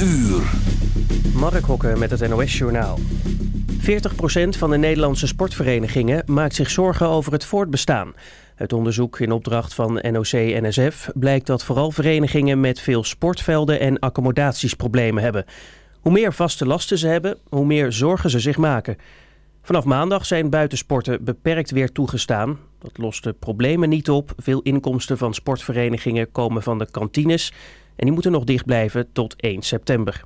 uur. Mark Hokker met het NOS Journaal. 40% van de Nederlandse sportverenigingen maakt zich zorgen over het voortbestaan. Uit onderzoek in opdracht van NOC-NSF blijkt dat vooral verenigingen met veel sportvelden en accommodaties problemen hebben. Hoe meer vaste lasten ze hebben, hoe meer zorgen ze zich maken. Vanaf maandag zijn buitensporten beperkt weer toegestaan. Dat lost de problemen niet op. Veel inkomsten van sportverenigingen komen van de kantines en die moeten nog dicht blijven tot 1 september.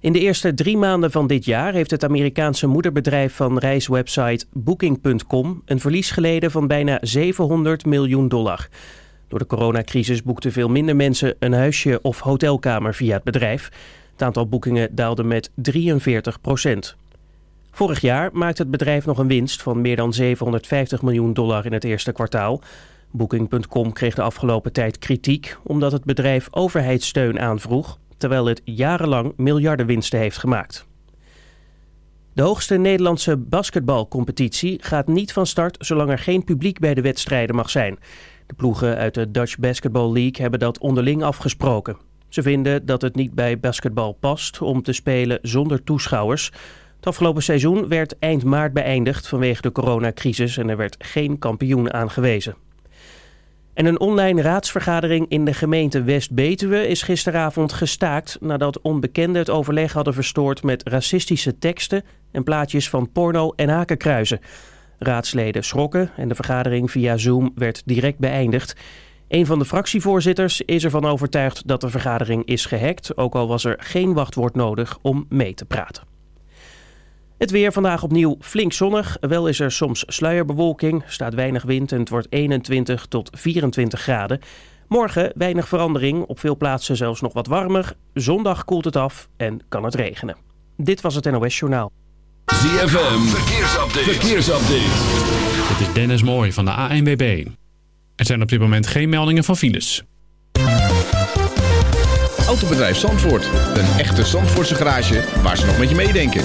In de eerste drie maanden van dit jaar heeft het Amerikaanse moederbedrijf van reiswebsite Booking.com een verlies geleden van bijna 700 miljoen dollar. Door de coronacrisis boekten veel minder mensen een huisje of hotelkamer via het bedrijf. Het aantal boekingen daalde met 43 procent. Vorig jaar maakte het bedrijf nog een winst van meer dan 750 miljoen dollar in het eerste kwartaal. Booking.com kreeg de afgelopen tijd kritiek omdat het bedrijf overheidssteun aanvroeg, terwijl het jarenlang miljardenwinsten heeft gemaakt. De hoogste Nederlandse basketbalcompetitie gaat niet van start zolang er geen publiek bij de wedstrijden mag zijn. De ploegen uit de Dutch Basketball League hebben dat onderling afgesproken. Ze vinden dat het niet bij basketbal past om te spelen zonder toeschouwers. Het afgelopen seizoen werd eind maart beëindigd vanwege de coronacrisis en er werd geen kampioen aangewezen. En een online raadsvergadering in de gemeente West-Betuwe is gisteravond gestaakt nadat onbekenden het overleg hadden verstoord met racistische teksten en plaatjes van porno en hakenkruizen. Raadsleden schrokken en de vergadering via Zoom werd direct beëindigd. Een van de fractievoorzitters is ervan overtuigd dat de vergadering is gehackt, ook al was er geen wachtwoord nodig om mee te praten. Het weer vandaag opnieuw flink zonnig. Wel is er soms sluierbewolking, staat weinig wind en het wordt 21 tot 24 graden. Morgen weinig verandering, op veel plaatsen zelfs nog wat warmer. Zondag koelt het af en kan het regenen. Dit was het NOS Journaal. ZFM, verkeersupdate. verkeersupdate. Dit is Dennis Mooij van de ANWB. Er zijn op dit moment geen meldingen van files. Autobedrijf Zandvoort. Een echte Zandvoortse garage waar ze nog met je meedenken.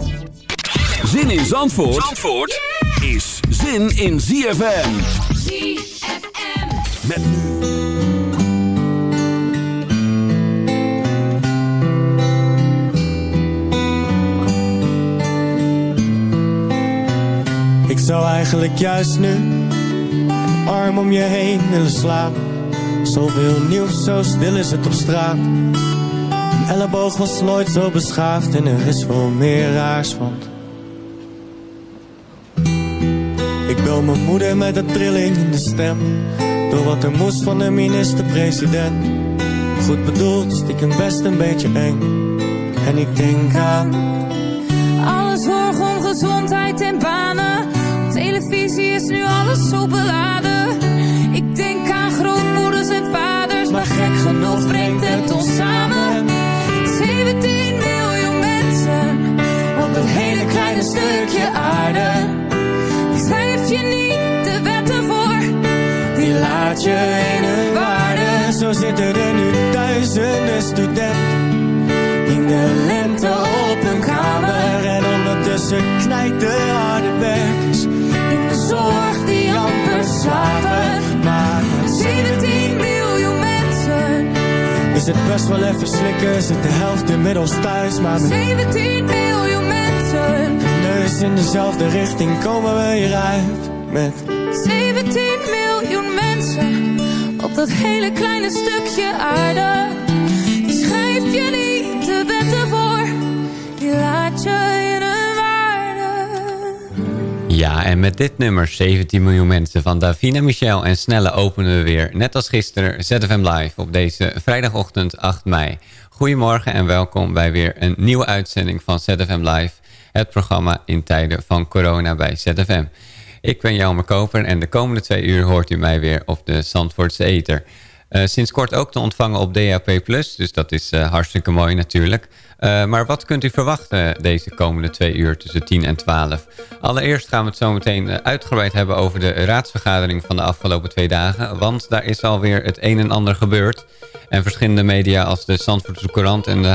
Zin in Zandvoort, Zandvoort is zin in ZFM. ZFM. Met nu. Ik zou eigenlijk juist nu arm om je heen willen slapen. Zoveel nieuws, zo stil is het op straat. Een elleboog was nooit zo beschaafd en er is veel meer raars, want bel mijn moeder met een trilling in de stem. Door wat er moest van de minister-president. Goed bedoeld, stiekem best een beetje eng. En ik denk aan... Alle zorg om gezondheid en banen. Op televisie is nu alles zo beladen. Ik denk aan grootmoeders en vaders. Maar gek genoeg brengt het ons samen. 17 miljoen mensen. Op een hele kleine stukje aarde. Je in waarde. Zo zitten er nu duizenden studenten. In de lente op hun kamer. En ondertussen knijt de harde werkers. In de zorg die amper slapen. Maar 17 miljoen mensen. is het best wel even slikken. Zit de helft inmiddels thuis. Maar met 17 miljoen mensen. neus in dezelfde richting komen we hieruit. Met dat hele kleine stukje aarde. Die schrijf je niet de wetten voor. Die laat je in een waarde. Ja, en met dit nummer 17 miljoen mensen van Davina Michel en Snelle openen we weer, net als gisteren, ZFM Live op deze vrijdagochtend 8 mei. Goedemorgen en welkom bij weer een nieuwe uitzending van ZFM Live, het programma in tijden van corona bij ZFM. Ik ben Jelmer Koper en de komende twee uur hoort u mij weer op de Zandvoortse Eter. Eh, sinds kort ook te ontvangen op DAP+, dus dat is eh, hartstikke mooi natuurlijk. Eh, maar wat kunt u verwachten deze komende twee uur tussen 10 en 12? Allereerst gaan we het zo meteen uitgebreid hebben over de raadsvergadering van de afgelopen twee dagen. Want daar is alweer het een en ander gebeurd. En verschillende media als de Zandvoortse Courant en de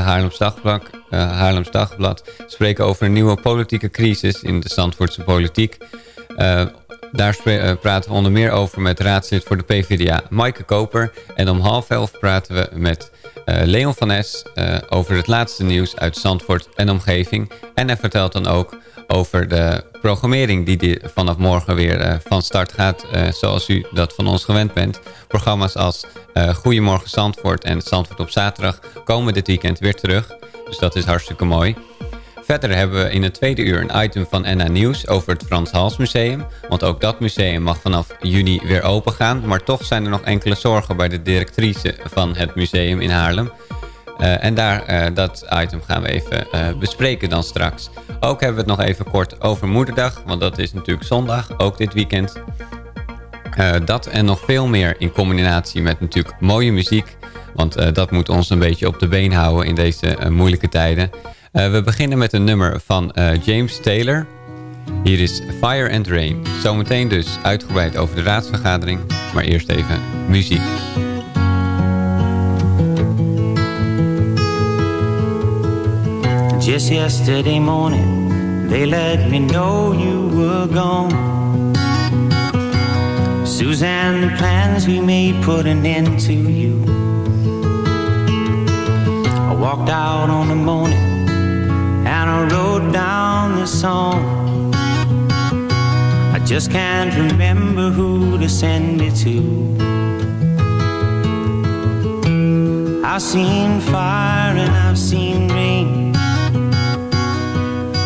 Haarlems Dagblad spreken over een nieuwe politieke crisis in de Zandvoortse politiek. Eh, daar eh, praten we onder meer over met raadslid voor de PvdA, Maaike Koper. En om half elf praten we met eh, Leon van Es over het laatste nieuws uit Zandvoort en omgeving. En hij vertelt dan ook over de programmering die die vanaf morgen weer van start gaat. zoals u dat van ons gewend bent. Programma's als Goedemorgen Zandvoort en Zandvoort op zaterdag komen dit weekend weer terug. Dus dat is hartstikke mooi. Verder hebben we in het tweede uur een item van NA Nieuws over het Frans Hals Museum. Want ook dat museum mag vanaf juni weer open gaan. Maar toch zijn er nog enkele zorgen bij de directrice van het museum in Haarlem. Eh, en daar, eh, dat item gaan we even eh, bespreken dan straks. Ook hebben we het nog even kort over Moederdag. Want dat is natuurlijk zondag, ook dit weekend. Dat en nog veel meer in combinatie met natuurlijk mooie muziek. Want dat moet ons een beetje op de been houden in deze moeilijke tijden. Eh, we beginnen met een nummer van eh, James Taylor. Hier is Fire and Rain. Zometeen dus uitgebreid over de raadsvergadering. Maar eerst even muziek. Just yesterday morning, they let me know you were gone. Suzanne, the plans we made put an end to you. I walked out on the morning I wrote down this song. I just can't remember who to send it to. I've seen fire and I've seen rain.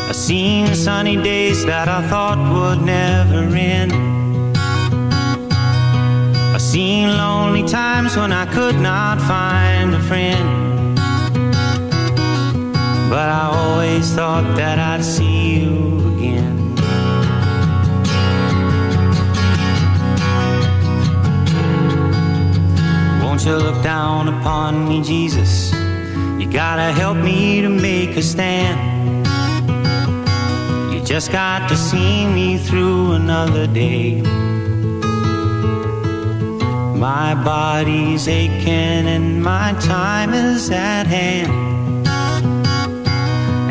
I've seen sunny days that I thought would never end. I've seen lonely times when I could not find a friend. But I always thought that I'd see you again. Won't you look down upon me, Jesus? You gotta help me to make a stand. You just got to see me through another day. My body's aching and my time is at hand.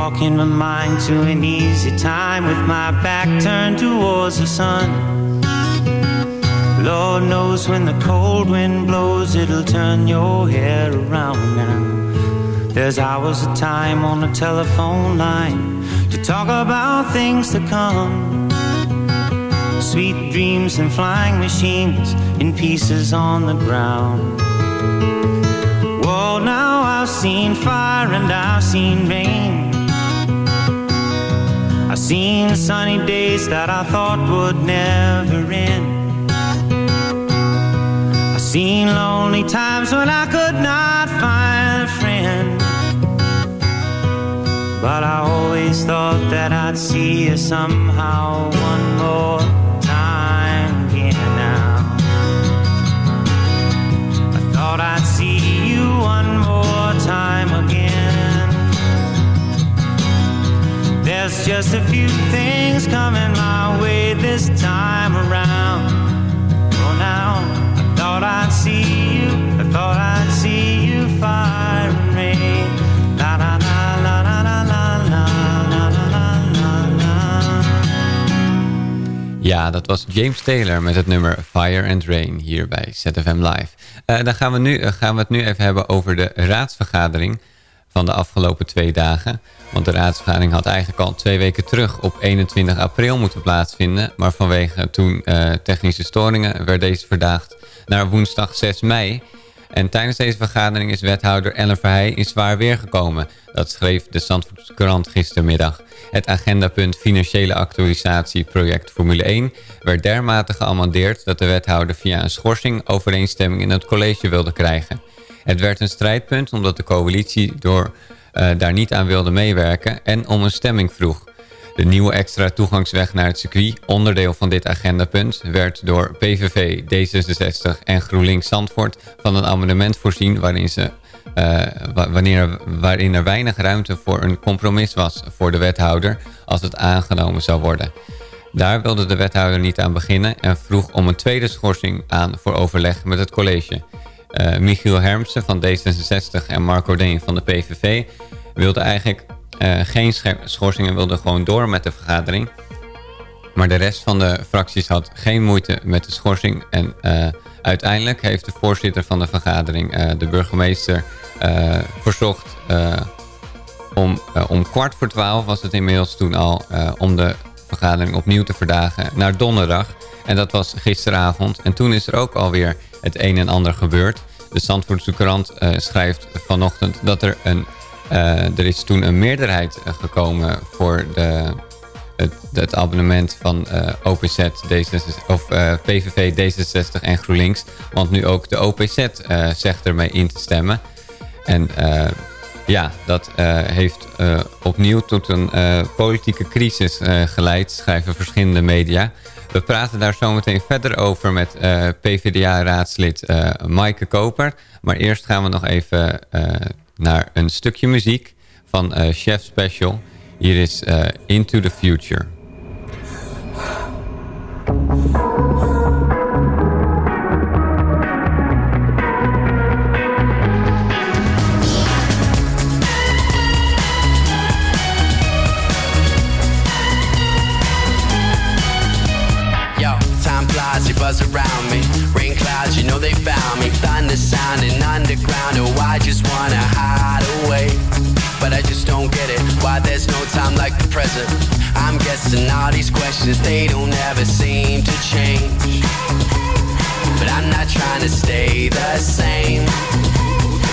Walking my mind to an easy time with my back turned towards the sun. Lord knows when the cold wind blows, it'll turn your hair around now. There's hours of time on the telephone line to talk about things to come. Sweet dreams and flying machines in pieces on the ground. Well, now I've seen fire and I've seen rain. I've seen sunny days that I thought would never end. I've seen lonely times when I could not find a friend. But I always thought that I'd see you somehow one more There's just a few things coming my way this time around. Oh, now I thought I'd see you, I thought I'd see you fire rain. La la la la la la la la Ja, dat was James Taylor met het nummer Fire and Rain hier bij ZFM Live. Eh, dan gaan we, nu, eh, gaan we het nu even hebben over de raadsvergadering van de afgelopen twee dagen. Want de raadsvergadering had eigenlijk al twee weken terug op 21 april moeten plaatsvinden. Maar vanwege toen eh, technische storingen werd deze verdaagd naar woensdag 6 mei. En tijdens deze vergadering is wethouder Ellen Verheij in zwaar weer gekomen. Dat schreef de Zandvoortse gistermiddag. Het agendapunt Financiële Actualisatie Project Formule 1 werd dermate geamandeerd dat de wethouder via een schorsing overeenstemming in het college wilde krijgen. Het werd een strijdpunt omdat de coalitie door, daar niet aan wilde meewerken en om een stemming vroeg. De nieuwe extra toegangsweg naar het circuit, onderdeel van dit agendapunt, werd door PVV, D66 en GroenLinks Zandvoort van een amendement voorzien waarin, ze, eh, wa- wanneer, waarin er weinig ruimte voor een compromis was voor de wethouder als het aangenomen zou worden. Daar wilde de wethouder niet aan beginnen en vroeg om een tweede schorsing aan voor overleg met het college. Eh, Michiel Hermsen van D66 en Marco Deen van de PVV wilden eigenlijk eh, geen sche- schorsing en wilden gewoon door met de vergadering. Maar de rest van de fracties had geen moeite met de schorsing. En eh, uiteindelijk heeft de voorzitter van de vergadering, de burgemeester, verzocht om, om kwart voor twaalf was het inmiddels toen al, om de vergadering opnieuw te verdagen naar donderdag. En dat was gisteravond. En toen is er ook alweer het een en ander gebeurd. De Zandvoortse krant eh, schrijft vanochtend dat er een... eh, er is toen een meerderheid eh, gekomen voor de, het, het abonnement van OPZ, D66, of PVV, D66 en GroenLinks. Want nu ook de OPZ zegt ermee in te stemmen. En ja, dat heeft opnieuw tot een politieke crisis geleid, schrijven verschillende media. We praten daar zometeen verder over met eh, PvdA-raadslid eh Maaike Koper. Maar eerst gaan we nog even eh, naar een stukje muziek van Chef Special. Hier is Into the Future. Buzz around me. Rain clouds, you know they found me. Thunder sounding underground. Oh, I just wanna hide away. But I just don't get it. Why there's no time like the present. I'm guessing all these questions, they don't ever seem to change. But I'm not trying to stay the same.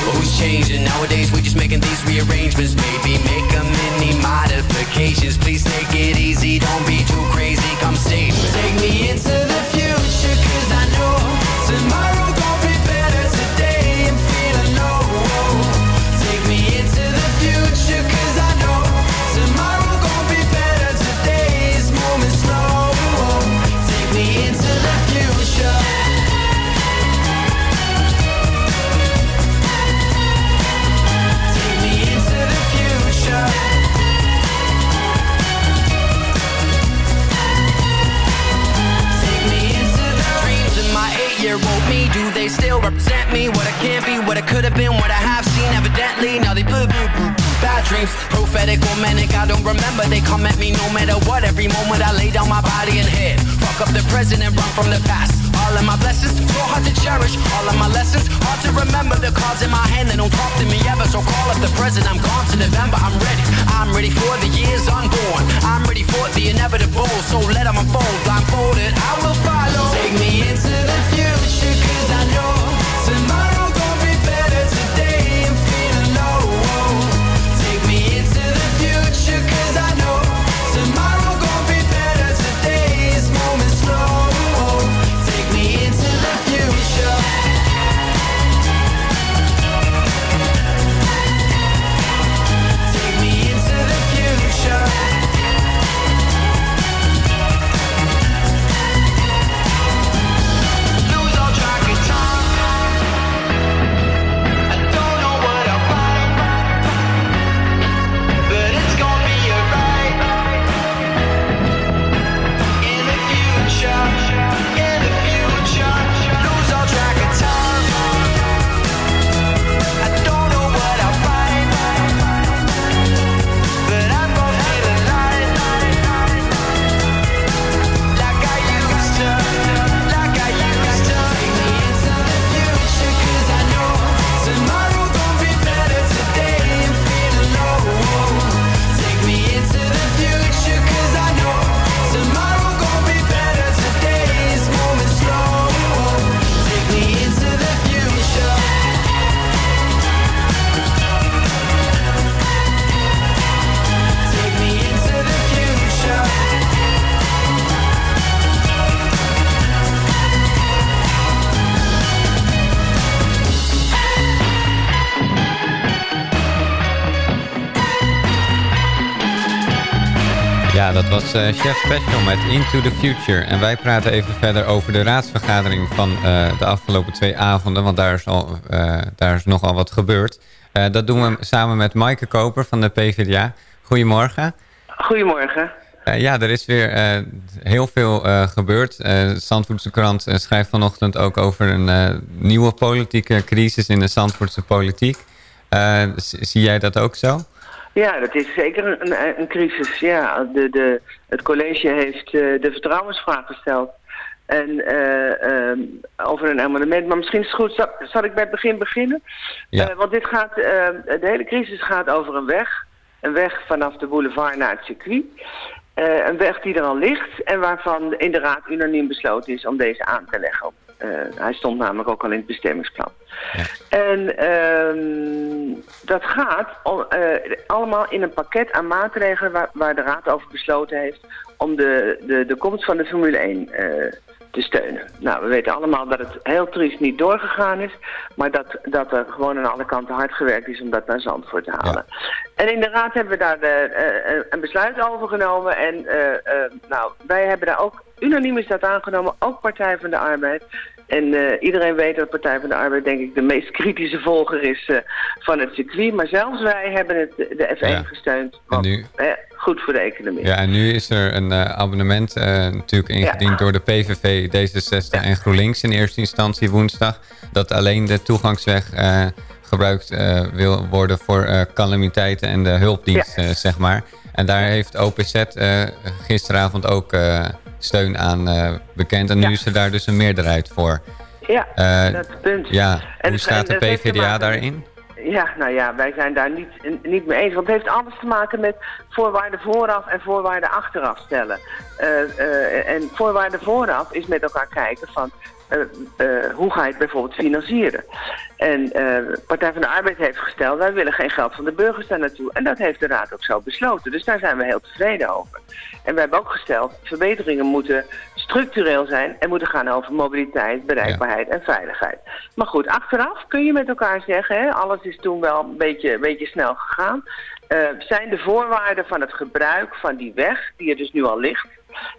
Who's changing? Nowadays we're just making these rearrangements. Maybe make a mini modifications. Please take it easy, don't be too crazy. Come stay. Take me into the future, they still represent me? What I can't be, what I could have been, what I have seen. Evidently, now they boo boo boo. Bad dreams. Prophetic or manic, I don't remember. They come at me no matter what. Every moment I lay down my body and present and run from the past. All of my blessings, so hard to cherish. All of my lessons, hard to remember. The cards in my hand, they don't talk to me ever. So call up the present, I'm gone to November. I'm ready. I'm ready for the years unborn. I'm ready for the inevitable. So let them unfold. Blindfolded, I will follow. Take me into the future, cause I know dat was eh, Chef Special met Into the Future. En wij praten even verder over de raadsvergadering van eh, de afgelopen twee avonden. Want daar is, al, eh, daar is nogal wat gebeurd. Dat doen we samen met Maaike Koper van de PvdA. Goedemorgen. Goedemorgen. Ja, er is weer heel veel gebeurd. Uh, Zandvoortse krant schrijft vanochtend ook over een nieuwe politieke crisis in de Zandvoortse politiek. Zie jij dat ook zo? Ja, dat is zeker een, een, crisis. Ja, de, de, het college heeft eh, de vertrouwensvraag gesteld. En eh, ehm, over een amendement. Maar misschien is het goed, zal, zal ik bij het begin beginnen? Ja. Eh, want dit gaat, eh, de hele crisis gaat over een weg. Een weg vanaf de boulevard naar het circuit. Een weg die er al ligt en waarvan in de raad unaniem besloten is om deze aan te leggen. Eh, hij stond namelijk ook al in het bestemmingsplan. En ehm, dat gaat om, eh, allemaal in een pakket aan maatregelen waar, waar de Raad over besloten heeft om de, de, de komst van de Formule 1 eh, te steunen. Nou, we weten allemaal dat het heel triest niet doorgegaan is, maar dat, dat er gewoon aan alle kanten hard gewerkt is om dat naar Zandvoort te halen. En in de Raad hebben we daar de, eh, een besluit over genomen en eh, eh, nou, wij hebben daar ook, unaniem is dat aangenomen, ook Partij van de Arbeid. En eh, iedereen weet dat Partij van de Arbeid denk ik de meest kritische volger is eh, van het circuit. Maar zelfs wij hebben het, de F1 Ja. gesteund. Want, nu, goed voor de economie. ja, en nu is er een eh, abonnement natuurlijk ingediend door de PVV, D66 en GroenLinks in eerste instantie woensdag. Dat alleen de toegangsweg gebruikt wil worden voor calamiteiten en de hulpdienst, zeg maar. En daar heeft OPZ gisteravond ook steun aan eh, bekend. En nu is er daar dus een meerderheid voor. Ja, Eh, dat is het punt. Ja, En- hoe staat de en te PvdA daarin? Ja, nou ja, wij zijn daar niet, niet mee eens. Want het heeft alles te maken met voorwaarden vooraf en voorwaarden achteraf stellen. Eh, en voorwaarden vooraf is met elkaar kijken van eh, eh, hoe ga je het bijvoorbeeld financieren. En eh Partij van de Arbeid heeft gesteld, wij willen geen geld van de burgers daar naartoe. En dat heeft de Raad ook zo besloten. Dus daar zijn we heel tevreden over. En we hebben ook gesteld, verbeteringen moeten structureel zijn en moeten gaan over mobiliteit, bereikbaarheid en veiligheid. Maar goed, achteraf kun je met elkaar zeggen, hè, alles is toen wel een beetje, een beetje snel gegaan. Zijn de voorwaarden van het gebruik van die weg, die er dus nu al ligt,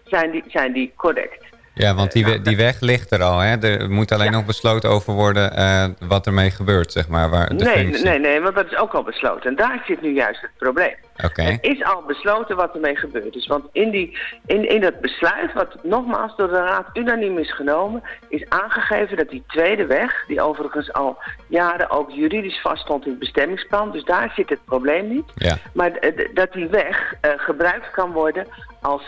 zijn die, zijn die correct? Ja, want die, die weg ligt er al. Hè? Er moet alleen nog besloten over worden eh, wat ermee gebeurt, zeg maar. Waar de Nee, functie. nee, nee, want dat is ook al besloten. En daar zit nu juist het probleem. Oké. Er is al besloten wat ermee gebeurd is. Want in, die, in, in dat besluit, wat nogmaals door de Raad unaniem is genomen, is aangegeven dat die tweede weg, die overigens al jaren ook juridisch vaststond in het bestemmingsplan, dus daar zit het probleem niet, Ja. maar dat die weg eh, gebruikt kan worden als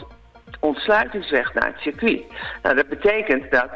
ontsluitingsweg naar het circuit. Nou, dat betekent dat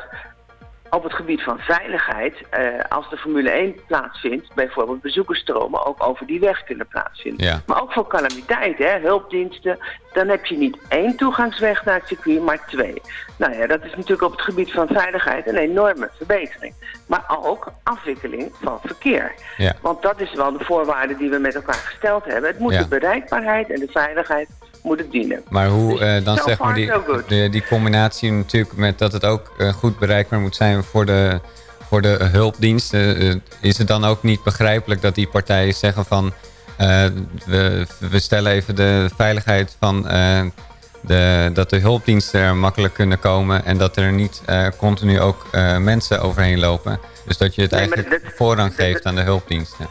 op het gebied van veiligheid, eh, als de Formule 1 plaatsvindt, bijvoorbeeld bezoekersstromen ook over die weg kunnen plaatsvinden. Ja. Maar ook voor calamiteiten, hè, hulpdiensten, dan heb je niet één toegangsweg naar het circuit, maar twee. Nou ja, dat is natuurlijk op het gebied van veiligheid een enorme verbetering. Maar ook afwikkeling van verkeer. Ja. Want dat is wel de voorwaarde die we met elkaar gesteld hebben. Het moet Ja. de bereikbaarheid en de veiligheid moeten dienen. Maar hoe eh, dan zeg maar die, de, die combinatie natuurlijk met dat het ook eh, goed bereikbaar moet zijn voor de, voor de hulpdiensten. eh, is het dan ook niet begrijpelijk dat die partijen zeggen van we, we stellen even de veiligheid van de, dat de hulpdiensten er makkelijk kunnen komen en dat er niet continu ook mensen overheen lopen. Dus dat je het Nee, eigenlijk dat- voorrang geeft aan de hulpdiensten.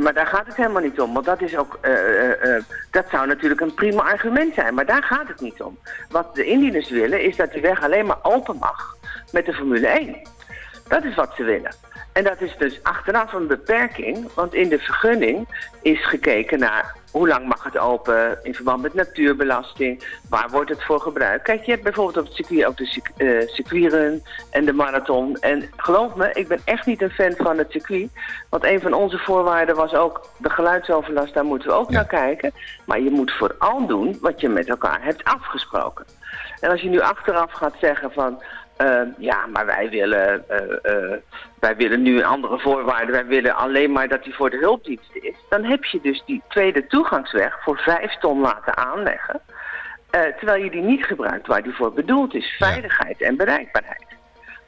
Maar daar gaat het helemaal niet om. Want dat is ook, eh, eh, eh, dat zou natuurlijk een prima argument zijn. Maar daar gaat het niet om. Wat de indieners willen is dat die weg alleen maar open mag met de Formule 1. Dat is wat ze willen. En dat is dus achteraf een beperking, want in de vergunning is gekeken naar hoe lang mag het open in verband met natuurbelasting, waar wordt het voor gebruikt. Kijk, je hebt bijvoorbeeld op het circuit ook de circuitrun en de marathon. En geloof me, ik ben echt niet een fan van het circuit, want een van onze voorwaarden was ook de geluidsoverlast, daar moeten we ook naar kijken. Maar je moet vooral doen wat je met elkaar hebt afgesproken. En als je nu achteraf gaat zeggen van... eh, ja, maar wij willen, eh, eh, wij willen nu andere voorwaarden. Wij willen alleen maar dat die voor de hulpdiensten is. Dan heb je dus die tweede toegangsweg voor vijf ton laten aanleggen. eh, terwijl je die niet gebruikt waar die voor bedoeld is. Veiligheid en bereikbaarheid.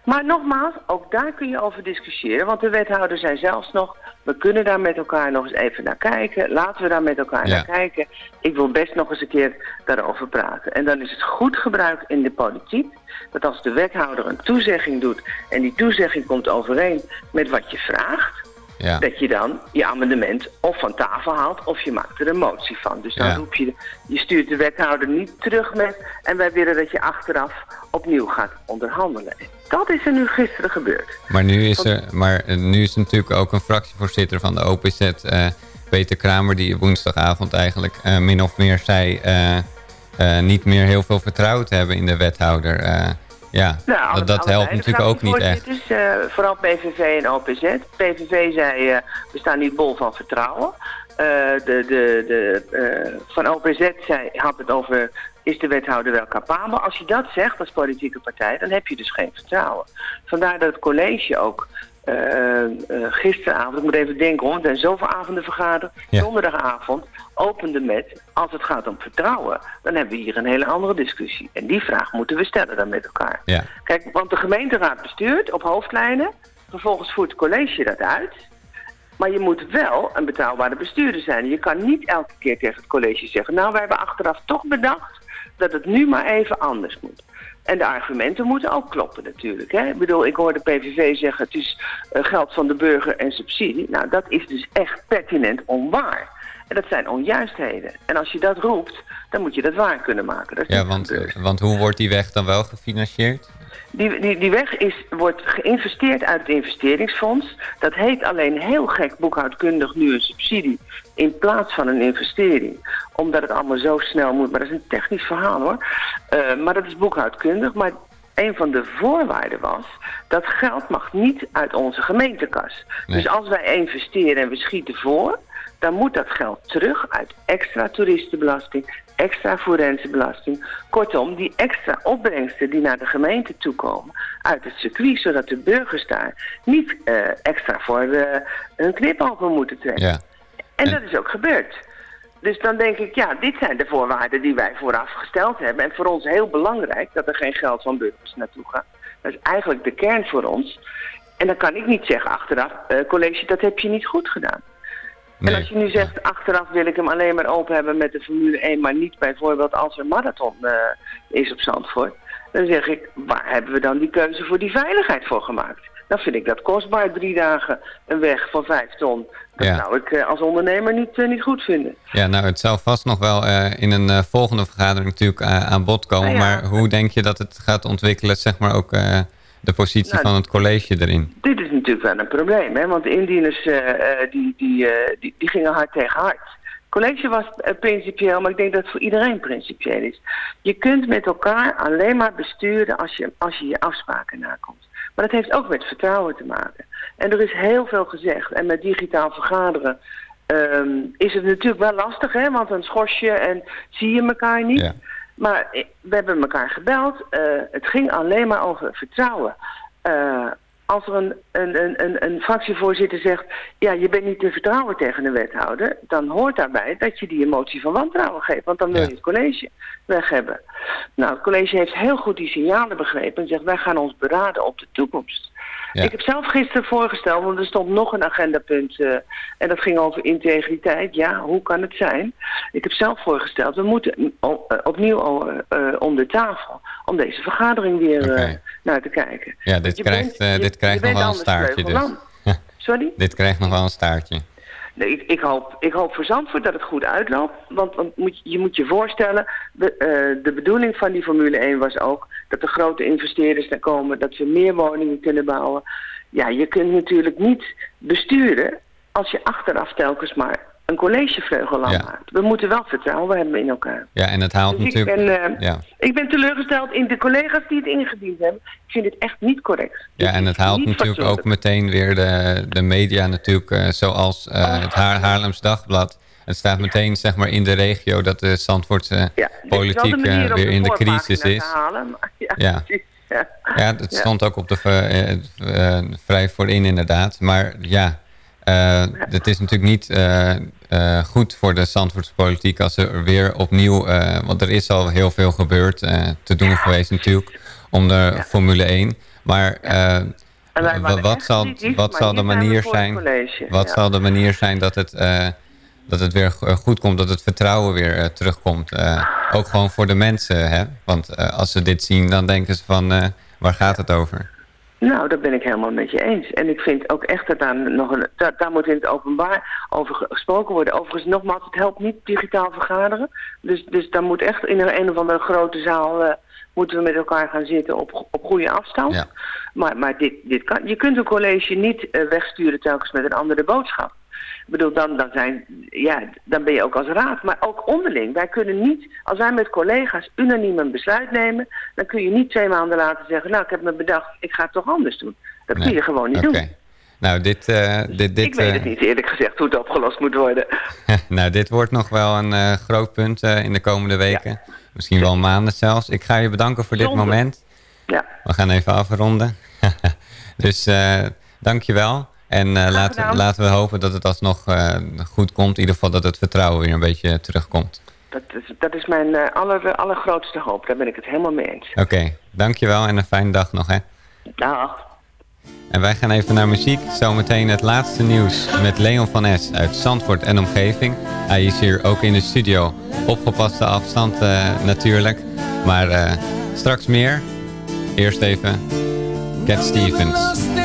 Maar nogmaals, ook daar kun je over discussiëren. Want de wethouders zijn zelfs nog... we kunnen daar met elkaar nog eens even naar kijken. Laten we daar met elkaar Ja. naar kijken. Ik wil best nog eens een keer daarover praten. En dan is het goed gebruik in de politiek... dat als de wethouder een toezegging doet... en die toezegging komt overeen met wat je vraagt... Ja. dat je dan je amendement of van tafel haalt... of je maakt er een motie van. Dus dan Ja. roep je... je stuurt de wethouder niet terug met... en wij willen dat je achteraf opnieuw gaat onderhandelen. Dat is er nu gisteren gebeurd. Maar nu is er, maar eh, nu is er natuurlijk ook een fractievoorzitter van de OPZ, eh, Peter Kramer, die woensdagavond eigenlijk eh, min of meer zei niet meer heel veel vertrouwen te hebben in de wethouder. Ja, Nou, dat, helpt natuurlijk ook niet echt. fractievoorzitters, eh, vooral PVV en OPZ. PVV zei, eh, we staan niet bol van vertrouwen. Eh, de, de, de, van OPZ zei, had het over, is de wethouder wel capabel? Als je dat zegt als politieke partij, dan heb je dus geen vertrouwen. Vandaar dat het college ook gisteravond, ik moet even denken hoor, er zijn zoveel avonden vergaderd, Ja. donderdagavond opende met, als het gaat om vertrouwen, dan hebben we hier een hele andere discussie. En die vraag moeten we stellen dan met elkaar. Ja. Kijk, want de gemeenteraad bestuurt op hoofdlijnen. Vervolgens voert het college dat uit. Maar je moet wel een betaalbare bestuurder zijn. Je kan niet elke keer tegen het college zeggen... nou, wij hebben achteraf toch bedacht dat het nu maar even anders moet. En de argumenten moeten ook kloppen natuurlijk. Hè? Ik bedoel, ik hoor de PVV zeggen... het is eh, geld van de burger en subsidie. Nou, dat is dus echt pertinent onwaar. En dat zijn onjuistheden. En als je dat roept, dan moet je dat waar kunnen maken. Dat Ja, want, want hoe wordt die weg dan wel gefinancierd? Die, die, die weg is, wordt geïnvesteerd uit het investeringsfonds. Dat heet alleen heel gek boekhoudkundig nu een subsidie in plaats van een investering. Omdat het allemaal zo snel moet. Maar dat is een technisch verhaal hoor. Eh, maar dat is boekhoudkundig. Maar een van de voorwaarden was dat geld mag niet uit onze gemeentekas. Nee. Dus als wij investeren en we schieten voor, dan moet dat geld terug uit extra toeristenbelasting, extra forensenbelasting. Kortom, die extra opbrengsten die naar de gemeente toekomen uit het circuit, zodat de burgers daar niet eh, extra voor eh, hun knip open moeten trekken. Ja. En dat is ook gebeurd. Dus dan denk ik, ja, dit zijn de voorwaarden die wij vooraf gesteld hebben. En voor ons heel belangrijk dat er geen geld van burgers naartoe gaat. Dat is eigenlijk de kern voor ons. En dan kan ik niet zeggen achteraf, eh, college, dat heb je niet goed gedaan. En als je nu zegt, achteraf wil ik hem alleen maar open hebben met de Formule 1, maar niet bijvoorbeeld als er marathon eh, is op Zandvoort. Dan zeg ik, waar hebben we dan die keuze voor die veiligheid voor gemaakt? Dan vind ik dat kostbaar, drie dagen een weg van vijf ton. Dat Ja. zou ik eh, als ondernemer niet, eh, niet goed vinden. Ja, nou, het zal vast nog wel in een volgende vergadering natuurlijk aan bod komen. Nou ja. Maar hoe denk je dat het gaat ontwikkelen, zeg maar ook de positie Nou, van het college erin? Dit is natuurlijk wel een probleem, hè? want de indieners eh, eh, die, die, eh, die, die gingen hard tegen hard. College was principieel, maar ik denk dat het voor iedereen principieel is. Je kunt met elkaar alleen maar besturen als je als je, je afspraken nakomt. Maar dat heeft ook met vertrouwen te maken. En er is heel veel gezegd. En met digitaal vergaderen ehm, is het natuurlijk wel lastig, hè? want dan schors je en zie je elkaar niet. Ja. Maar eh, we hebben elkaar gebeld. Eh, het ging alleen maar over vertrouwen. Eh, als er een, een, een, een, een fractievoorzitter zegt... ja, je bent niet te vertrouwen tegen een wethouder... dan hoort daarbij dat je die emotie van wantrouwen geeft. Want dan wil je het college weg hebben. Nou, het college heeft heel goed die signalen begrepen... en zegt, wij gaan ons beraden op de toekomst. Ja. Ik heb zelf gisteren voorgesteld, want er stond nog een agendapunt... eh, en dat ging over integriteit. Ja, hoe kan het zijn? Ik heb zelf voorgesteld, we moeten eh, opnieuw eh, om de tafel... om deze vergadering weer naar te kijken. Ja, dit je krijgt, bent- je- dit krijgt nog wel een staartje dus. Sorry? Dit krijgt nog wel een staartje. Ik, ik, hoop, ik hoop voor Zandvoort dat het goed uitloopt. Want, want moet, je moet je voorstellen, de, eh, de bedoeling van die Formule 1 was ook dat de grote investeerders daar komen, dat we meer woningen kunnen bouwen. Ja, je kunt natuurlijk niet besturen als je achteraf telkens maar een collegevleugel aan Ja. maakt. We moeten wel vertrouwen hebben in elkaar. Ja, en het haalt Dus ik natuurlijk... ben, eh, ja. Ik ben teleurgesteld in de collega's die het ingediend hebben. Ik vind het echt niet correct. Ja, en het haalt natuurlijk ook meteen weer de, de media natuurlijk, eh, zoals eh, het Haar Haarlems Dagblad. Het staat meteen zeg maar in de regio dat de Zandvoortse politiek de weer in de crisis is. halen, ja, Ja. precies, ja. Ja, dat Ja. stond ook op de vrij voorin inderdaad. Maar ja, het is natuurlijk niet eh, eh, goed voor de Zandvoortse politiek als er weer opnieuw... eh, want er is al heel veel gebeurd, eh, te doen geweest natuurlijk, om de Formule 1. Maar eh, wat zal, wat de manier zijn... Wat ja. zal de manier zijn dat het... eh, dat het weer go- goed komt, dat het vertrouwen weer eh, terugkomt. Eh, ook gewoon voor de mensen, hè? Want eh, als ze dit zien, dan denken ze van, eh, waar gaat het over? Nou, dat ben ik helemaal met je eens. En ik vind ook echt dat daar nog een, daar, daar moet in het openbaar over ge- gesproken worden. Overigens, nogmaals, het helpt niet digitaal vergaderen. Dus, dus daar moet echt in een, een of andere grote zaal eh, moeten we met elkaar gaan zitten op, op goede afstand. Ja. Maar, maar dit, dit kan, je kunt een college niet eh, wegsturen telkens met een andere boodschap. Bedoel, dan, dan, zijn, ja, dan ben je ook als raad. Maar ook onderling. Wij kunnen niet, als wij met collega's unaniem een besluit nemen... dan kun je niet twee maanden later zeggen... nou, ik heb me bedacht, ik ga het toch anders doen. Dat kun je gewoon niet doen. Nou, dit, eh, dit, dit, ik weet eh, het niet eerlijk gezegd hoe het opgelost moet worden. nou, dit wordt nog wel een eh, groot punt eh, in de komende weken. Misschien wel maanden zelfs. Ik ga je bedanken voor dit moment. Ja. We gaan even afronden. dus eh dank je wel. En eh, laten, gedaan. laten we hopen dat het alsnog eh, goed komt. In ieder geval dat het vertrouwen weer een beetje terugkomt. Dat is, dat is mijn eh, aller, allergrootste hoop. Daar ben ik het helemaal mee eens. Oké, dank je wel en een fijne dag nog hè. Dag. En wij gaan even naar muziek. Zometeen het laatste nieuws met Leon van S uit Zandvoort en omgeving. Hij is hier ook in de studio. Opgepaste afstand natuurlijk. Maar straks meer. Eerst even Cat Stevens.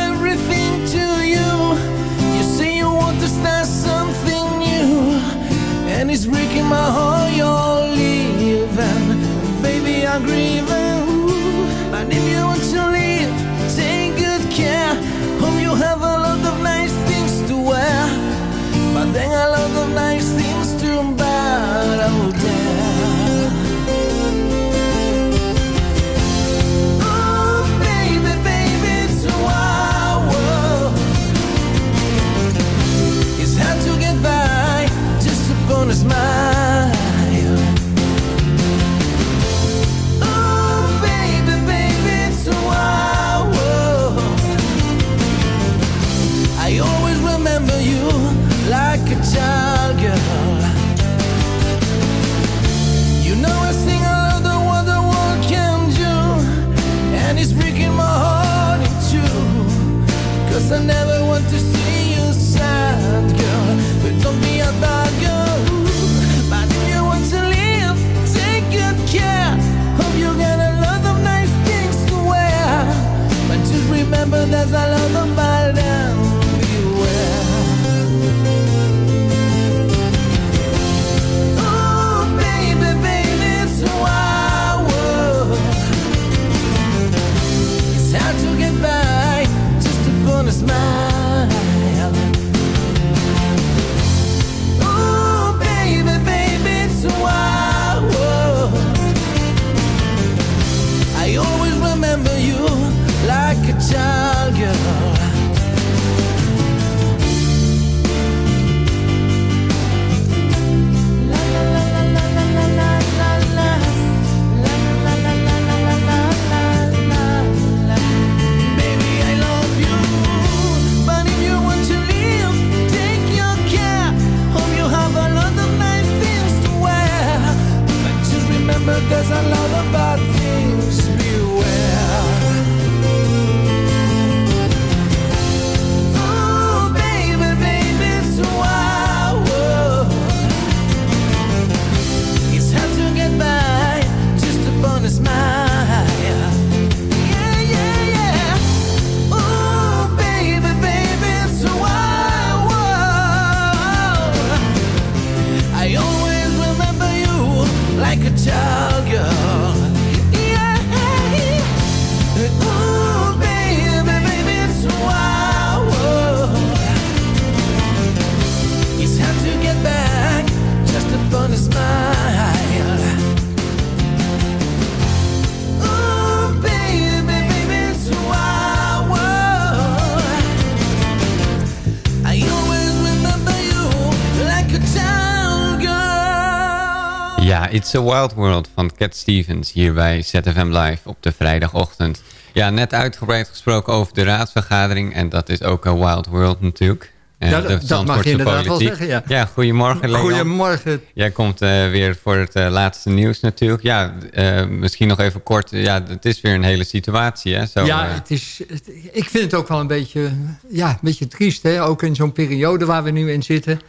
It's a Wild World van Cat Stevens hier bij ZFM Live op de vrijdagochtend. Ja, net uitgebreid gesproken over de raadsvergadering en dat is ook een Wild World natuurlijk. Ja, dat- dat mag je inderdaad wel zeggen, ja. goedemorgen Leon. Goedemorgen. Jij komt eh, weer voor het eh, laatste nieuws natuurlijk. Ja, eh, misschien nog even kort. Ja, het is weer een hele situatie hè. Zo, ja, het is, het- ik vind het ook wel een beetje, ja, een beetje triest. Hè? Ook in zo'n periode waar we nu in zitten.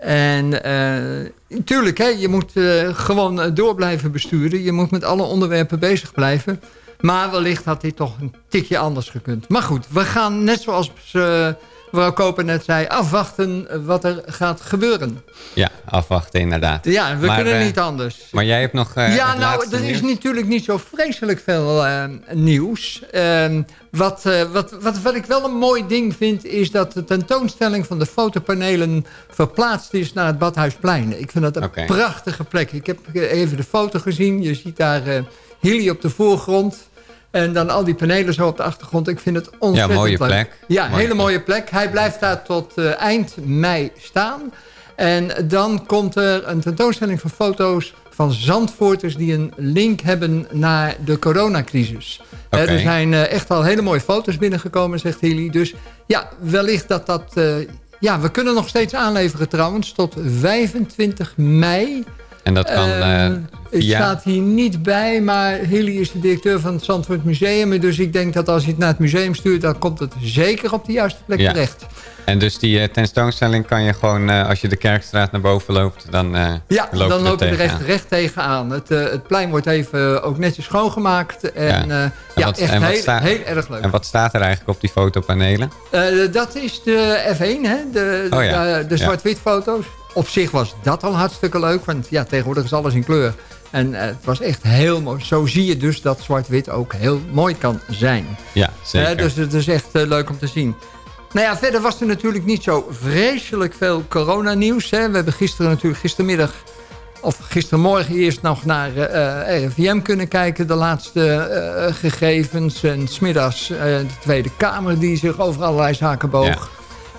En eh tuurlijk, hè, je moet eh, gewoon eh, door blijven besturen. Je moet met alle onderwerpen bezig blijven. Maar wellicht had dit toch een tikje anders gekund. Maar goed, we gaan net zoals mevrouw Koper net zei... afwachten wat er gaat gebeuren. ja, afwachten inderdaad. Ja, we Maar, kunnen eh, niet anders. Maar jij hebt nog eh, ja, nou, er is natuurlijk niet zo vreselijk veel eh, nieuws. Ehm, wat, wat, wat, wat ik wel een mooi ding vind... is dat de tentoonstelling van de fotopanelen... verplaatst is naar het Badhuisplein. Ik vind dat een prachtige plek. Ik heb even de foto gezien. Je ziet daar Hilly op de voorgrond... En dan al die panelen zo op de achtergrond. Ik vind het ontzettend mooie leuk. plek. Ja, Mooie hele mooie plek. Hij blijft daar tot eh, eind mei staan. En dan komt er een tentoonstelling van foto's van Zandvoorters... die een link hebben naar de coronacrisis. Er zijn eh, echt al hele mooie foto's binnengekomen, zegt Hilly. Dus ja, wellicht dat dat... eh, ja, we kunnen nog steeds aanleveren trouwens tot 25 mei. En dat kan eh, Het staat hier niet bij, maar Hilly is de directeur van het Zandvoort Museum. Dus ik denk dat als je het naar het museum stuurt... dan komt het zeker op de juiste plek Ja. terecht. En dus die eh, tentoonstelling kan je gewoon, eh, als je de Kerkstraat naar boven loopt, dan Ja, loop dan je loop je er recht, recht tegenaan. Het, het plein wordt even ook netjes schoongemaakt. En Ja. ja, En ja wat- echt en heel, sta- heel erg leuk. En wat staat er eigenlijk op die fotopanelen? Dat is de F1, hè? de, Oh ja, de, de ja. zwart-wit foto's. Op zich was dat al hartstikke leuk, want ja, tegenwoordig is alles in kleur. En het was echt heel mooi. Zo zie je dus dat zwart-wit ook heel mooi kan zijn. Ja, zeker. Dus het is echt leuk om te zien. Nou ja, verder was er natuurlijk niet zo vreselijk veel coronanieuws. Hè. We hebben gisteren natuurlijk, gistermiddag... of gistermorgen eerst nog naar eh, RIVM kunnen kijken. De laatste eh, gegevens. En smiddags eh de Tweede Kamer die zich over allerlei zaken boog. Ja.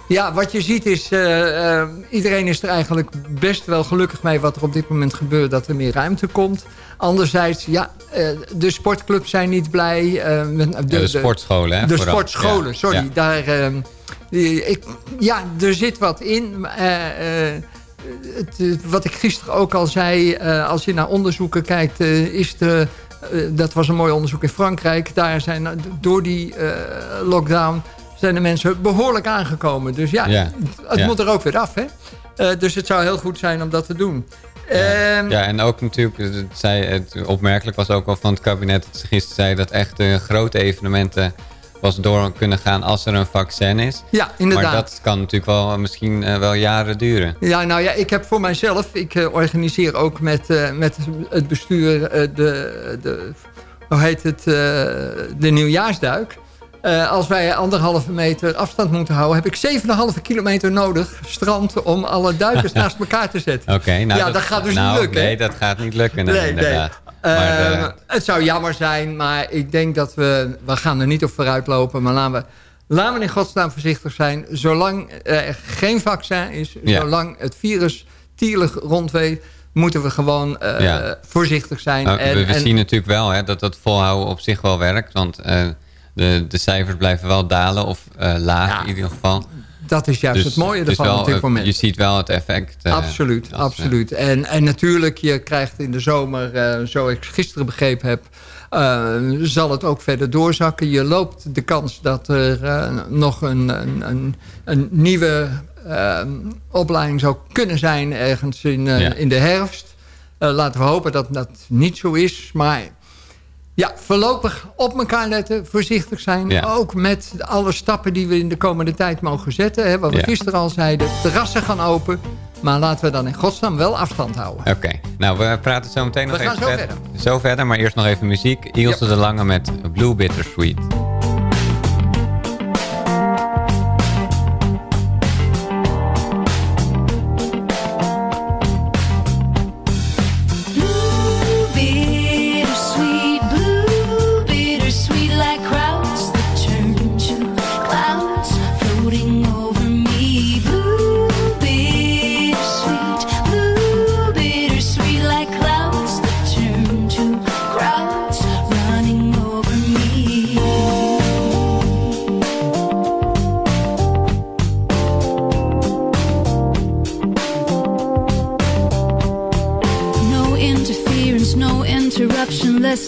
Ja, wat je ziet is, eh, eh, iedereen is er eigenlijk best wel gelukkig mee wat er op dit moment gebeurt, dat er meer ruimte komt. Anderzijds, ja, eh, de sportclubs zijn niet blij. eh, met- de sportscholen, hè, De vooral. sportscholen, sorry. ja. Daar, ehm, ik, ja, er zit wat in. eh, eh, het, wat ik gisteren ook al zei, eh, als je naar onderzoeken kijkt, is de... dat was een mooi onderzoek in Frankrijk. Daar zijn door die lockdown zijn de mensen behoorlijk aangekomen. Dus ja, Ja, het ja. moet er ook weer af. Hè? Dus het zou heel goed zijn om dat te doen. Ehm, Ja, en ook natuurlijk, het, zei, het opmerkelijk was ook wel van het kabinet dat ze gisteren zei dat echt eh, grote evenementen pas door kunnen gaan als er een vaccin is. Ja, inderdaad. Maar dat kan natuurlijk wel misschien eh, wel jaren duren. Ja, nou ja, ik heb voor mijzelf... Ik eh, organiseer ook met, eh, met het bestuur de, de... Hoe heet het? de nieuwjaarsduik. Als wij anderhalve meter afstand moeten houden... heb ik 7,5 kilometer nodig, strand... om alle duikers naast elkaar te zetten. Oké, nou, ja, dat, gaat dus nou, niet lukken. Nee, dat gaat niet lukken, nee, nee. Inderdaad. Eh, Maar, het zou jammer zijn, maar ik denk dat we... We gaan er niet op vooruit lopen, maar laten we... Laten we in godsnaam voorzichtig zijn. Zolang er geen vaccin is, Ja. zolang het virus tierlijk rondweet... moeten we gewoon eh, Ja. voorzichtig zijn. Nou, en, we we en- zien natuurlijk wel hè, dat dat volhouden op zich wel werkt. Want eh, de, de cijfers blijven wel dalen of laag in ieder geval. Dat is juist het mooie dus ervan op dit moment. Je ziet wel het effect. eh, absoluut, eh, absoluut. En, en natuurlijk, je krijgt in de zomer, eh, zo ik gisteren begrepen heb... zal het ook verder doorzakken. Je loopt de kans dat er nog een, een, een, een nieuwe opleiding zou kunnen zijn... ergens in, Ja. in de herfst. Laten we hopen dat dat niet zo is. Maar ja, voorlopig op elkaar letten, voorzichtig zijn. Ja. Ook met alle stappen die we in de komende tijd mogen zetten. Hè, wat we Ja. gisteren al zeiden, terrassen gaan open. Maar laten we dan in godsnaam wel afstand houden. Oké, nou we praten zo meteen nog We gaan even zo verder. Zo verder, maar eerst nog even muziek. Ilse de Lange met Blue Bittersweet.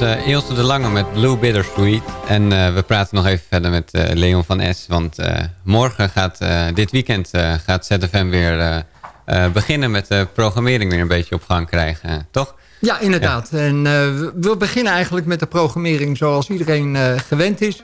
Was uh, Ilse de Lange met Blue Bittersweet. En uh, we praten nog even verder met uh, Leon van S. Want morgen gaat, dit weekend gaat ZFM weer beginnen met de programmering weer een beetje op gang krijgen. toch? Ja, inderdaad. Ja. En we beginnen eigenlijk met de programmering zoals iedereen gewend is.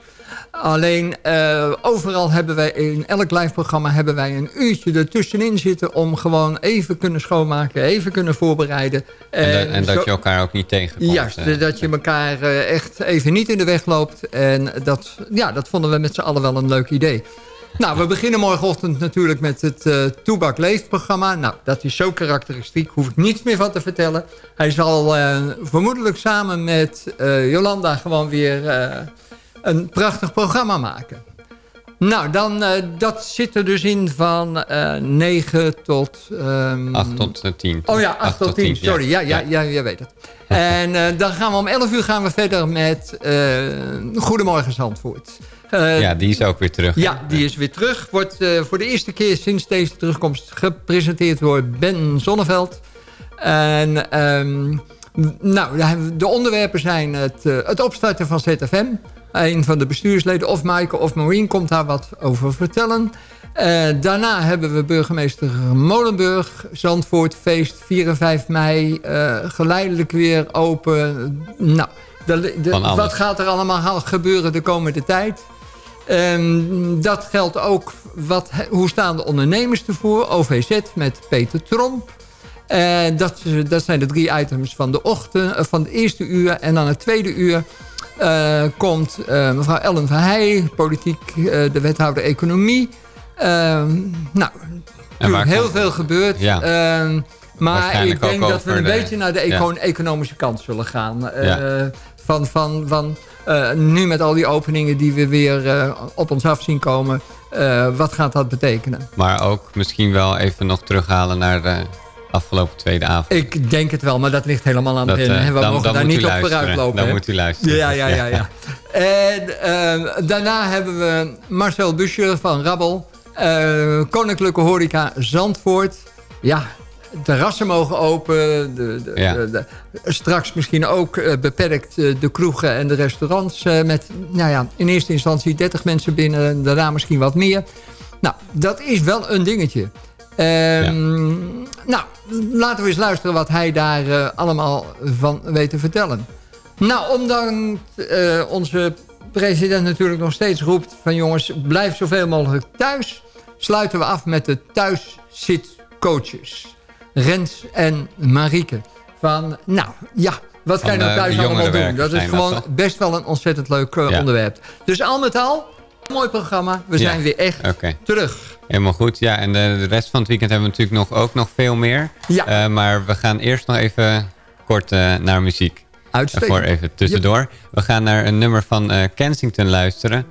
Alleen uh, overal hebben wij, in elk live programma hebben wij een uurtje ertussenin zitten... om gewoon even kunnen schoonmaken, even kunnen voorbereiden. En, dat, en dat je elkaar ook niet tegenkomt. Juist, uh. dat je elkaar uh, echt even niet in de weg loopt. En dat, ja, dat vonden we met z'n allen wel een leuk idee. Nou, we beginnen morgenochtend natuurlijk met het uh, Toebak. Nou, dat is zo karakteristiek, hoef ik niets meer van te vertellen. Hij zal vermoedelijk samen met Jolanda gewoon weer een prachtig programma maken. Nou, dan, uh, dat zit er dus in van uh, 9 tot... Um... 8 tot 10. Oh ja, 8, 8 tot 10, 10 sorry. Ja, ja, ja, ja, weet het. en uh, dan gaan we om 11 uur gaan we verder met Goedemorgen Zandvoort. ja, die is ook weer terug. Ja, die is weer terug. Wordt voor de eerste keer sinds deze terugkomst gepresenteerd door Ben Zonneveld. En um, nou, de onderwerpen zijn het, het opstarten van ZFM een van de bestuursleden, of Maaike of Maureen, komt daar wat over vertellen. Uh, daarna hebben we burgemeester Molenburg, Zandvoort, feest 4 en 5 mei, uh, geleidelijk weer open. Nou, de, de, wat gaat er allemaal gebeuren de komende tijd? Um, dat geldt ook, wat, hoe staan de ondernemers ervoor? OVZ met Peter Tromp. Uh, dat, dat zijn de drie items van de, ochtend, van de eerste uur. En dan het tweede uur uh, komt uh, mevrouw Ellen Verheij, politiek uh, de wethouder economie. nou, natuurlijk heel veel gebeurd. Ja. maar ik denk dat we een de, beetje naar de ja. economische kant zullen gaan. Ja. Van, van, van nu met al die openingen die we weer op ons af zien komen. wat gaat dat betekenen? Maar ook misschien wel even nog terughalen naar de afgelopen tweede avond. Ik denk het wel, maar dat ligt helemaal aan de uh, We dan, mogen dan daar niet op vooruit lopen. Dan moet u luisteren. Ja, ja, ja. ja. en uh, daarna hebben we Marcel Buscher van Rabbel. Uh, Koninklijke Horeca Zandvoort. Ja, terrassen mogen open. De, de, ja. de, straks misschien ook uh, beperkt de kroegen en de restaurants. Met nou ja, in eerste instantie 30 mensen binnen. Daarna misschien wat meer. Nou, dat is wel een dingetje. Um, ja. Nou, laten we eens luisteren wat hij daar uh, allemaal van weet te vertellen. Nou, omdat uh, onze president natuurlijk nog steeds roept van jongens, blijf zoveel mogelijk thuis. Sluiten we af met de thuiszitcoaches. Rens en Marieke. Van, nou ja, wat kan je nou thuis allemaal doen? Dat is gewoon dat best wel een ontzettend leuk uh, ja. onderwerp. Dus al met al, mooi programma. We zijn ja. weer echt okay. terug. Helemaal goed. Ja, en de, de, rest van het weekend hebben we natuurlijk nog, ook nog veel meer. Ja. Uh, maar we gaan eerst nog even kort uh, naar muziek. Uitstekend. Voor even tussendoor. Yep. We gaan naar een nummer van uh, Kensington luisteren.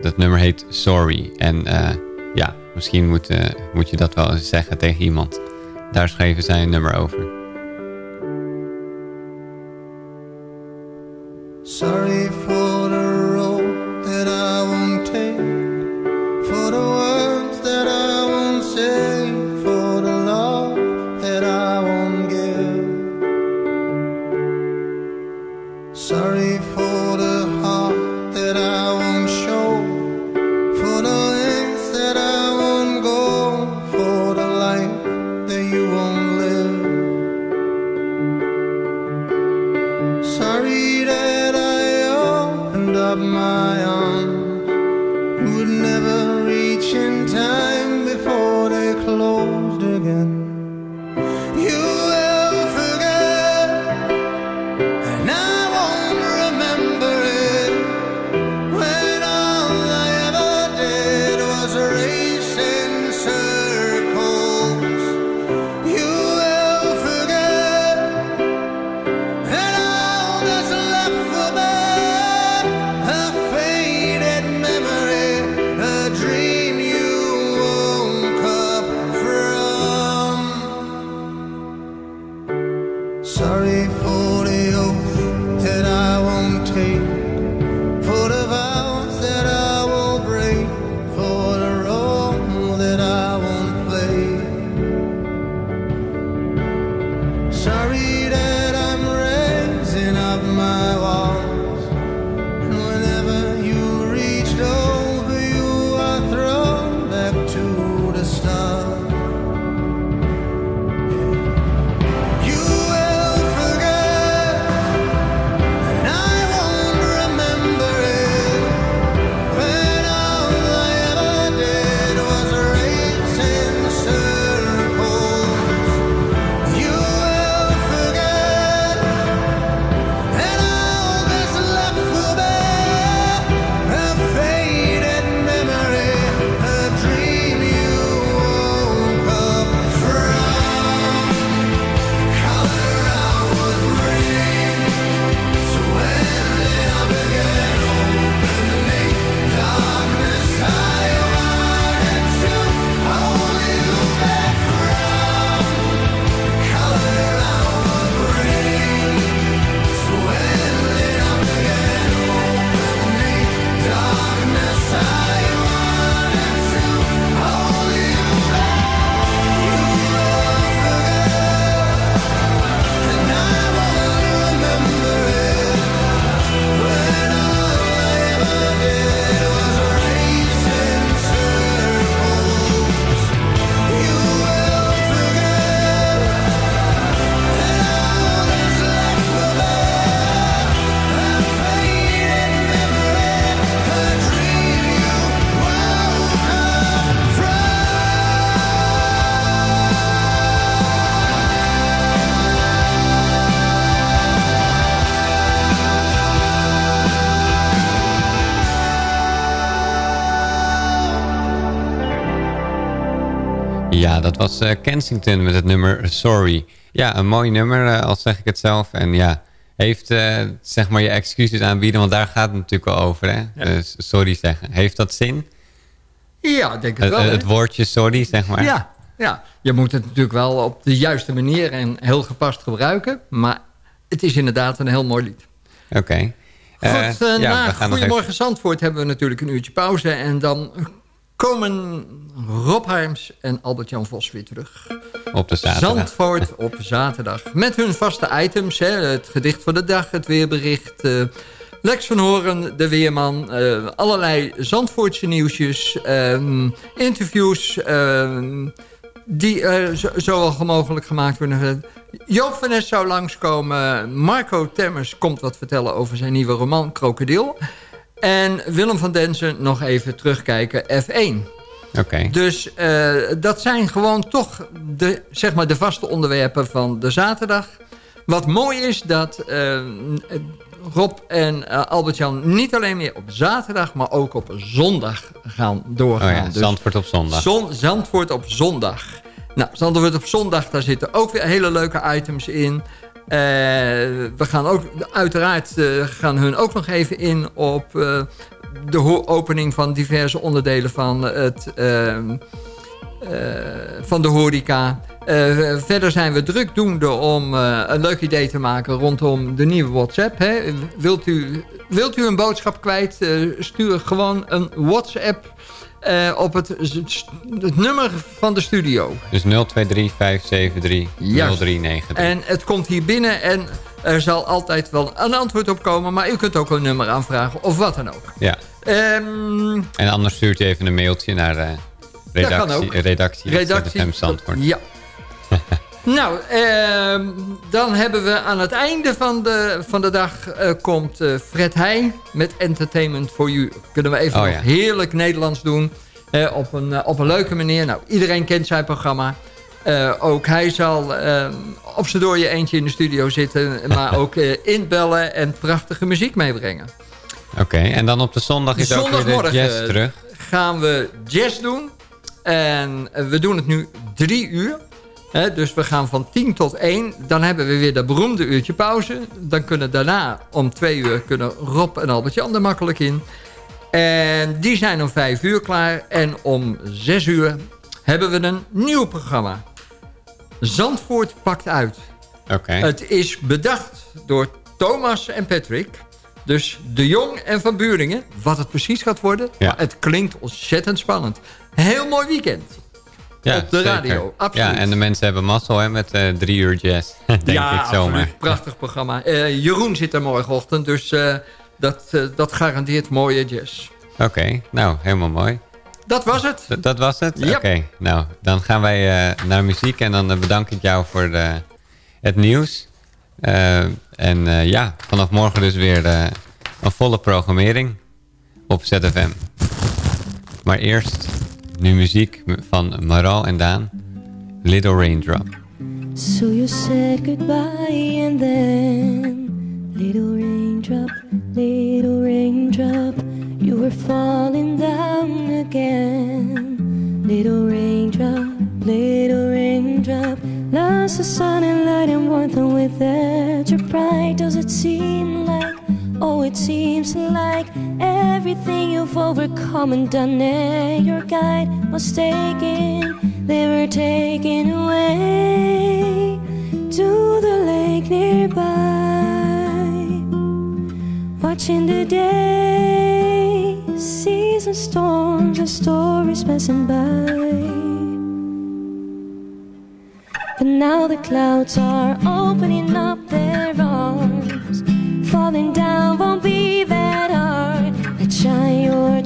dat nummer heet Sorry. En ja, misschien moet, moet je dat wel eens zeggen tegen iemand. Daar schreven zij een nummer over. Sorry for Ja, dat was eh, Kensington met het nummer Sorry. Ja, een mooi nummer, uh, al zeg ik het zelf. En ja, heeft uh, zeg maar je excuses aanbieden, want daar gaat het natuurlijk wel over. Hè? Ja. Dus sorry zeggen. Heeft dat zin? Ja, denk ik wel. Het, het woordje sorry, zeg maar. Ja, ja, je moet het natuurlijk wel op de juiste manier en heel gepast gebruiken. Maar het is inderdaad een heel mooi lied. Oké. Okay. Goed, uh, ja, na Goedemorgen even... Zandvoort hebben we natuurlijk een uurtje pauze. En dan komen Rob Harms en Albert-Jan Vos weer terug. Op de zaterdag. Zandvoort op zaterdag. Met hun vaste items. Hè, het gedicht van de dag, het weerbericht... Uh, Lex van Horen, de Weerman. Uh, allerlei Zandvoortse nieuwsjes. Uh, interviews. Uh, die zo, zo al mogelijk gemaakt worden. Joop van Nes zou langskomen. Marco Temmers komt wat vertellen over zijn nieuwe roman Krokodil. En Willem van Denzen nog even terugkijken F1. Oké. Dus uh, dat zijn gewoon toch de, zeg maar de vaste onderwerpen van de zaterdag. Wat mooi is dat uh, Rob en uh, Albert-Jan niet alleen meer op zaterdag... maar ook op zondag gaan doorgaan. Oh ja, dus Zandvoort op zondag. Zon, Zandvoort op zondag. Nou, Zandvoort op zondag, daar zitten ook weer hele leuke items in. Uh, we gaan ook, uiteraard uh, gaan hun ook nog even in op uh, de opening van diverse onderdelen van, het, ehm, van de horeca. verder zijn we drukdoende om een leuk idee te maken rondom de nieuwe WhatsApp. Hè. Wilt, u, wilt u een boodschap kwijt, stuur gewoon een WhatsApp uh, op het, het, nummer van de studio. Dus 023 573 0393. En het komt hier binnen en er zal altijd wel een antwoord op komen. Maar u kunt ook een nummer aanvragen of wat dan ook. Ja. Um, en anders stuurt u even een mailtje naar uh, redactie, redactie, redactie, redactie Ja. Nou, eh, dan hebben we aan het einde van de, van de dag uh, komt uh, Fred Heij met Entertainment for You. Kunnen we even oh, nog heerlijk Nederlands doen. op, een, op een leuke manier. Nou, iedereen kent zijn programma. ook hij zal op zijn door je eentje in de studio zitten. Maar ook inbellen en prachtige muziek meebrengen. Oké, okay, en dan op de zondag is ook weer de jazz terug. gaan we jazz doen. En we doen het nu drie uur. He, dus we gaan van 10 tot 1. Dan hebben we weer dat beroemde uurtje pauze. Dan kunnen daarna om 2 uur kunnen Rob en Albert-Jan er makkelijk in. En die zijn om 5 uur klaar. En om 6 uur hebben we een nieuw programma. Zandvoort pakt uit. Okay. Het is bedacht door Thomas en Patrick. Dus De Jong en Van Buringen. Wat het precies gaat worden. Ja. Het klinkt ontzettend spannend. Heel mooi weekend. Ja, op de zeker. radio, absoluut. Ja, en de mensen hebben mazzel hè, met uh, drie uur jazz. Denk ja, ik zomaar. absoluut. Prachtig programma. Uh, Jeroen zit er morgenochtend, dus uh, dat, dat garandeert mooie jazz. Oké, okay, nou, helemaal mooi. Dat was het. D dat was het? Yep. Oké, okay, nou, dan gaan wij naar muziek en dan bedank ik jou voor de, het nieuws. en ja, vanaf morgen dus weer een volle programmering op ZFM. Maar eerst nu muziek van Maral en Daan, Little Raindrop. So you said goodbye and then Little raindrop, little raindrop You were falling down again Little raindrop, little raindrop Lost the sun and light and warmth and with that your pride Does it seem like Oh, it seems like everything you've overcome and done, and your guide was taken, they were taken away to the lake nearby. Watching the day, seasons, storms, and stories passing by. But now the clouds are opening up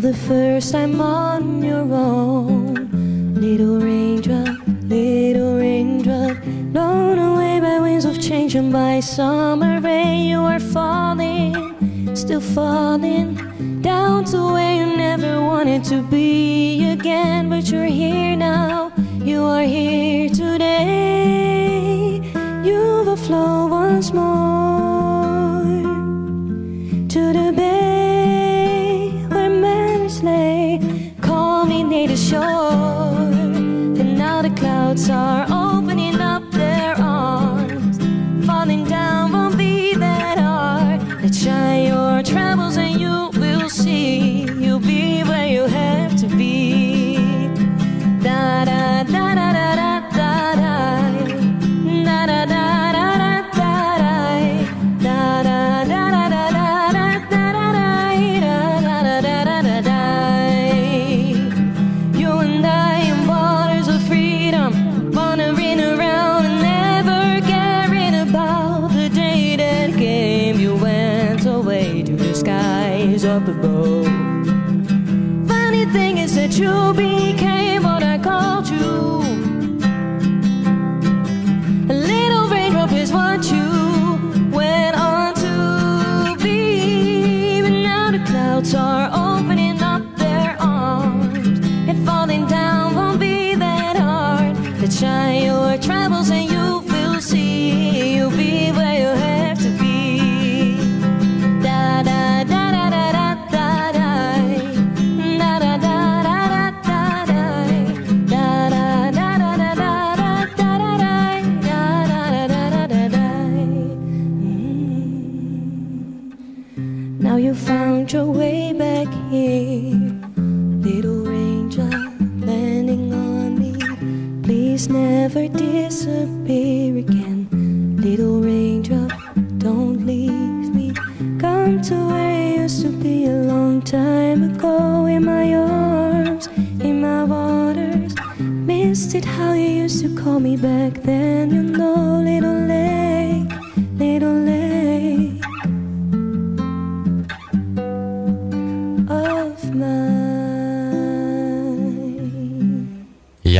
For the first time on your own, little raindrop, little raindrop, blown away by winds of change and by summer rain. You are falling, still falling down to where you never wanted to be again, but you're here now. You are here today. You overflow flow once more. Shore, and now the clouds are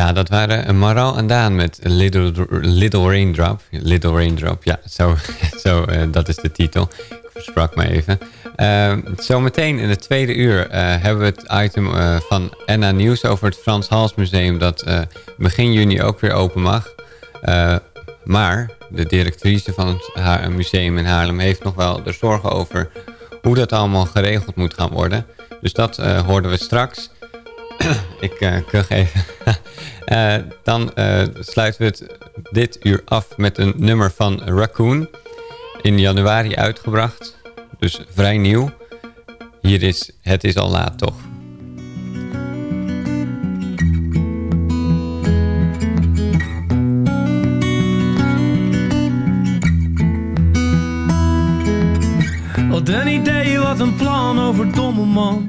Ja, dat waren Maral en Daan met Little, Little Raindrop. Little Raindrop, ja, zo, zo eh, dat is de titel. Ik versprak me even. Uh, zometeen in het tweede uur eh, hebben we het item eh, van Enna Nieuws over het Frans Hals Museum... dat eh, begin juni ook weer open mag. Eh, maar de directrice van het museum in Haarlem heeft nog wel er zorgen over... hoe dat allemaal geregeld moet gaan worden. Dus dat eh, hoorden we straks. Ik uh, kuch even. Eh, dan eh, sluiten we het dit uur af met een nummer van Raccoon. In januari uitgebracht. Dus vrij nieuw. Hier is Het is al laat toch. Wat een idee, wat een plan over domme man.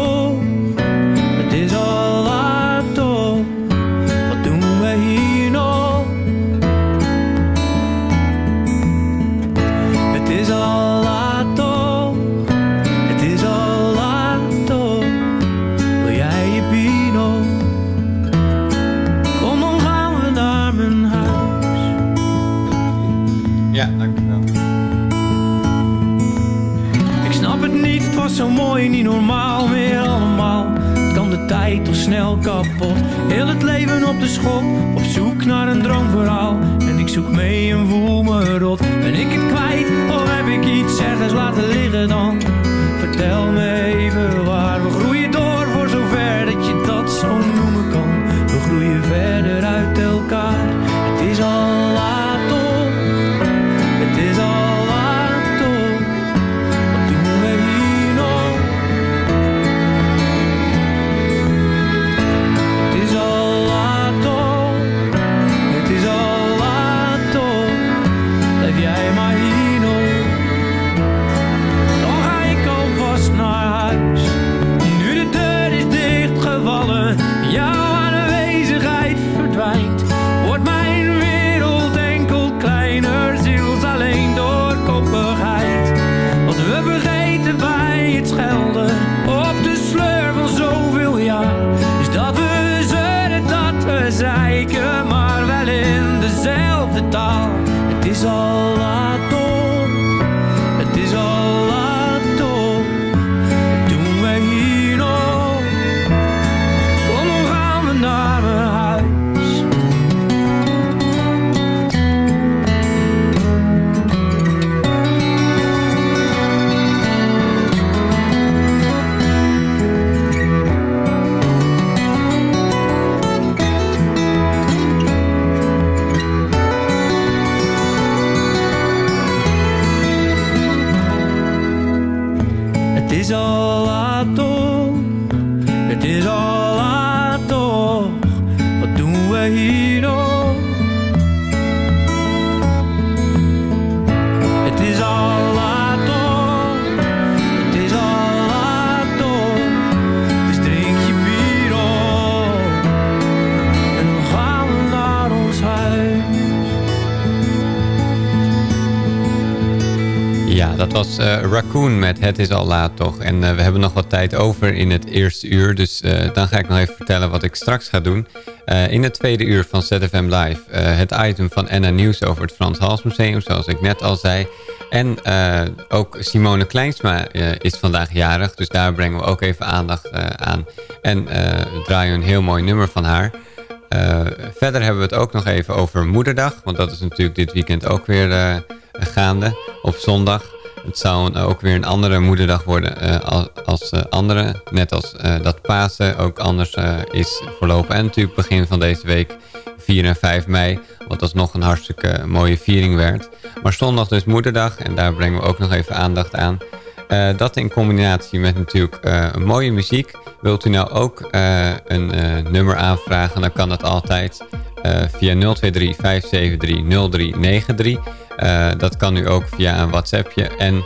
het was zo mooi, niet normaal meer allemaal. Kan de tijd toch snel kapot. Heel het leven op de schop, op zoek naar een droomverhaal. En ik zoek mee en voel me rot. Ben ik het kwijt of heb ik iets ergens laten liggen dan? Vertel me even waar. We groeien door voor zover dat je dat zo dat was uh, Raccoon met Het is al laat toch. En uh, we hebben nog wat tijd over in het eerste uur. Dus uh, dan ga ik nog even vertellen wat ik straks ga doen. in het tweede uur van ZFM Live. het item van Enna Nieuws over het Frans Hals Museum, zoals ik net al zei. En ook Simone Kleinsma is vandaag jarig. Dus daar brengen we ook even aandacht aan. En draaien een heel mooi nummer van haar. verder hebben we het ook nog even over Moederdag. Want dat is natuurlijk dit weekend ook weer gaande op zondag. Het zou ook weer een andere moederdag worden uh, als, als uh, andere. Net als uh, dat Pasen ook anders is verlopen. En natuurlijk begin van deze week 4 en 5 mei. Wat dat nog een hartstikke mooie viering werd. Maar zondag dus moederdag. En daar brengen we ook nog even aandacht aan. Dat in combinatie met natuurlijk mooie muziek. Wilt u nou ook een nummer aanvragen, dan kan dat altijd via 023 573 0393. Uh, dat kan nu ook via een WhatsAppje. En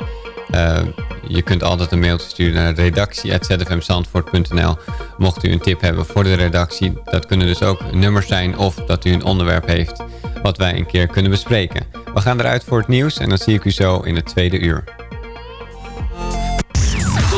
je kunt altijd een mailtje sturen naar redactie.zfmzandvoort.nl Mocht u een tip hebben voor de redactie. Dat kunnen dus ook nummers zijn of dat u een onderwerp heeft wat wij een keer kunnen bespreken. We gaan eruit voor het nieuws en dan zie ik u zo in het tweede uur.